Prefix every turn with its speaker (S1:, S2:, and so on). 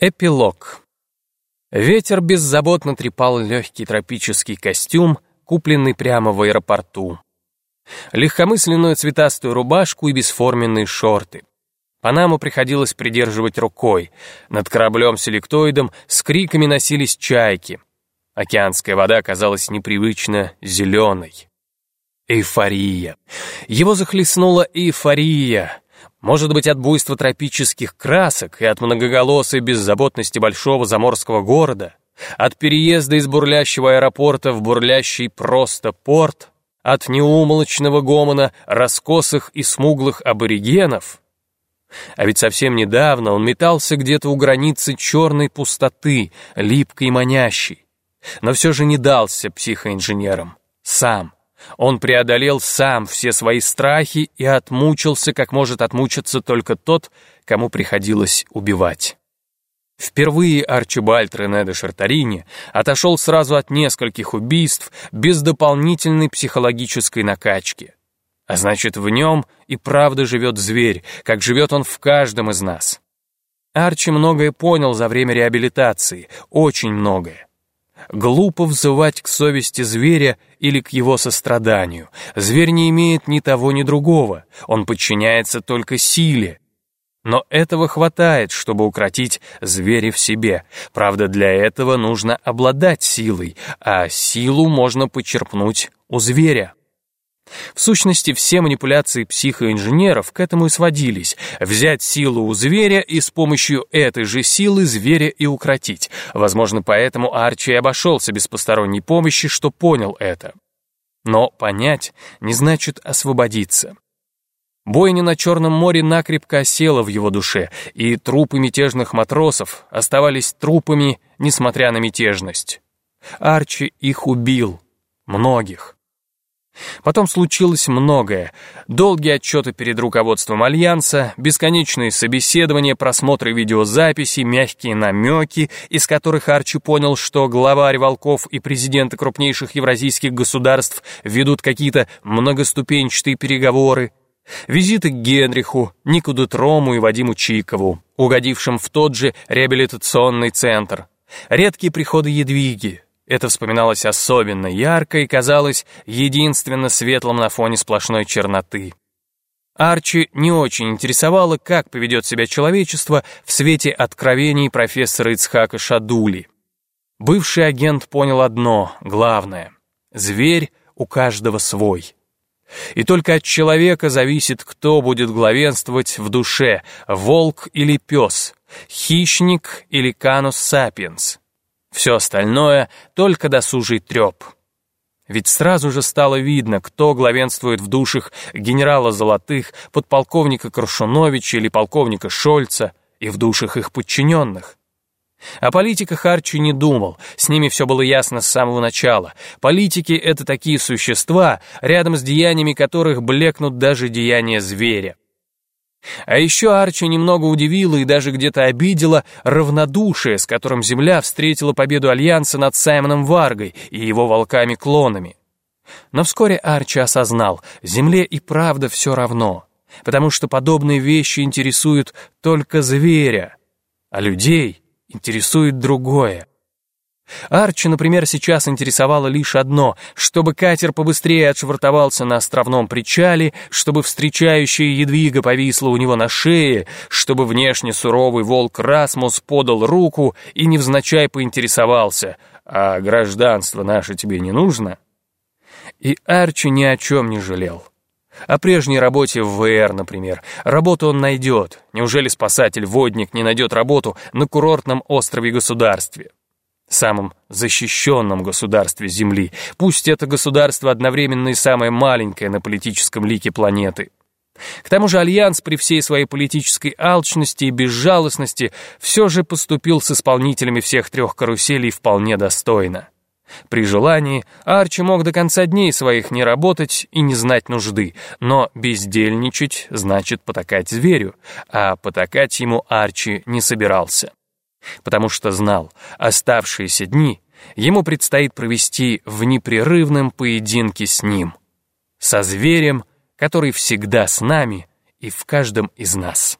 S1: Эпилог. Ветер беззаботно трепал легкий тропический костюм, купленный прямо в аэропорту. Легкомысленную цветастую рубашку и бесформенные шорты. Панаму приходилось придерживать рукой. Над кораблем-селектоидом с криками носились чайки. Океанская вода казалась непривычно зеленой. Эйфория. Его захлестнула эйфория. Может быть, от буйства тропических красок и от многоголосой беззаботности большого заморского города, от переезда из бурлящего аэропорта в бурлящий просто порт, от неумолочного гомона раскосых и смуглых аборигенов. А ведь совсем недавно он метался где-то у границы черной пустоты, липкой и манящей. Но все же не дался психоинженерам. Сам. Он преодолел сам все свои страхи и отмучился, как может отмучиться только тот, кому приходилось убивать. Впервые Арчибальд Рене де Шартарини отошел сразу от нескольких убийств без дополнительной психологической накачки. А значит, в нем и правда живет зверь, как живет он в каждом из нас. Арчи многое понял за время реабилитации, очень многое. Глупо взывать к совести зверя или к его состраданию. Зверь не имеет ни того, ни другого. Он подчиняется только силе. Но этого хватает, чтобы укротить зверя в себе. Правда, для этого нужно обладать силой, а силу можно почерпнуть у зверя. В сущности, все манипуляции психоинженеров к этому и сводились. Взять силу у зверя и с помощью этой же силы зверя и укротить. Возможно, поэтому Арчи обошелся без посторонней помощи, что понял это. Но понять не значит освободиться. Бойня на Черном море накрепко осела в его душе, и трупы мятежных матросов оставались трупами, несмотря на мятежность. Арчи их убил. Многих. Потом случилось многое. Долгие отчеты перед руководством Альянса, бесконечные собеседования, просмотры видеозаписей, мягкие намеки, из которых Арчи понял, что главарь Волков и президенты крупнейших евразийских государств ведут какие-то многоступенчатые переговоры. Визиты к Генриху, Нику Дутрому и Вадиму Чикову, угодившим в тот же реабилитационный центр. Редкие приходы Едвиги, это вспоминалось особенно ярко и казалось единственно светлым на фоне сплошной черноты. Арчи не очень интересовало, как поведет себя человечество в свете откровений профессора Ицхака Шадули. Бывший агент понял одно, главное — зверь у каждого свой. И только от человека зависит, кто будет главенствовать в душе — волк или пес, хищник или канус сапиенс. Все остальное — только досужий треп. Ведь сразу же стало видно, кто главенствует в душах генерала Золотых, подполковника Крушуновича или полковника Шольца, и в душах их подчиненных. О политиках Арчи не думал, с ними все было ясно с самого начала. Политики — это такие существа, рядом с деяниями которых блекнут даже деяния зверя. А еще Арчи немного удивило и даже где-то обидело равнодушие, с которым Земля встретила победу Альянса над Саймоном Варгой и его волками-клонами. Но вскоре Арчи осознал, Земле и правда все равно, потому что подобные вещи интересуют только зверя, а людей интересует другое. Арчи, например, сейчас интересовало лишь одно, чтобы катер побыстрее отшвартовался на островном причале, чтобы встречающая едвига повисла у него на шее, чтобы внешне суровый волк Расмус подал руку и невзначай поинтересовался, «А гражданство наше тебе не нужно?» И Арчи ни о чем не жалел. О прежней работе в ВР, например. Работу он найдет. Неужели спасатель-водник не найдет работу на курортном острове-государстве? Самом защищенном государстве Земли. Пусть это государство одновременно и самое маленькое на политическом лике планеты. К тому же Альянс при всей своей политической алчности и безжалостности все же поступил с исполнителями всех трех каруселей вполне достойно. При желании Арчи мог до конца дней своих не работать и не знать нужды, но бездельничать значит потакать зверю, а потакать ему Арчи не собирался потому что знал, оставшиеся дни ему предстоит провести в непрерывном поединке с ним, со зверем, который всегда с нами и в каждом из нас.